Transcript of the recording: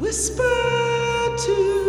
whisper to